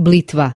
Blitva.